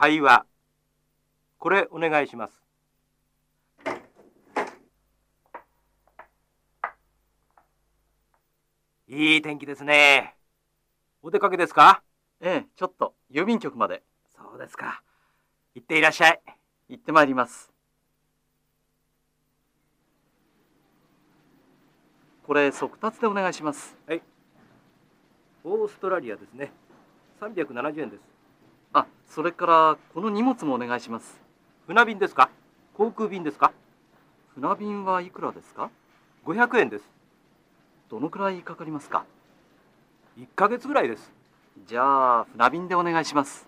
会話。これお願いします。いい天気ですね。お出かけですか？ええ、ちょっと。郵便局まで。そうですか。行っていらっしゃい。行ってまいります。これ速達でお願いします。はい。オーストラリアですね。370円ですあそれからこの荷物もお願いします。船便ですか？航空便ですか？船便はいくらですか？500円です。どのくらいかかりますか？1ヶ月ぐらいです。じゃあ船便でお願いします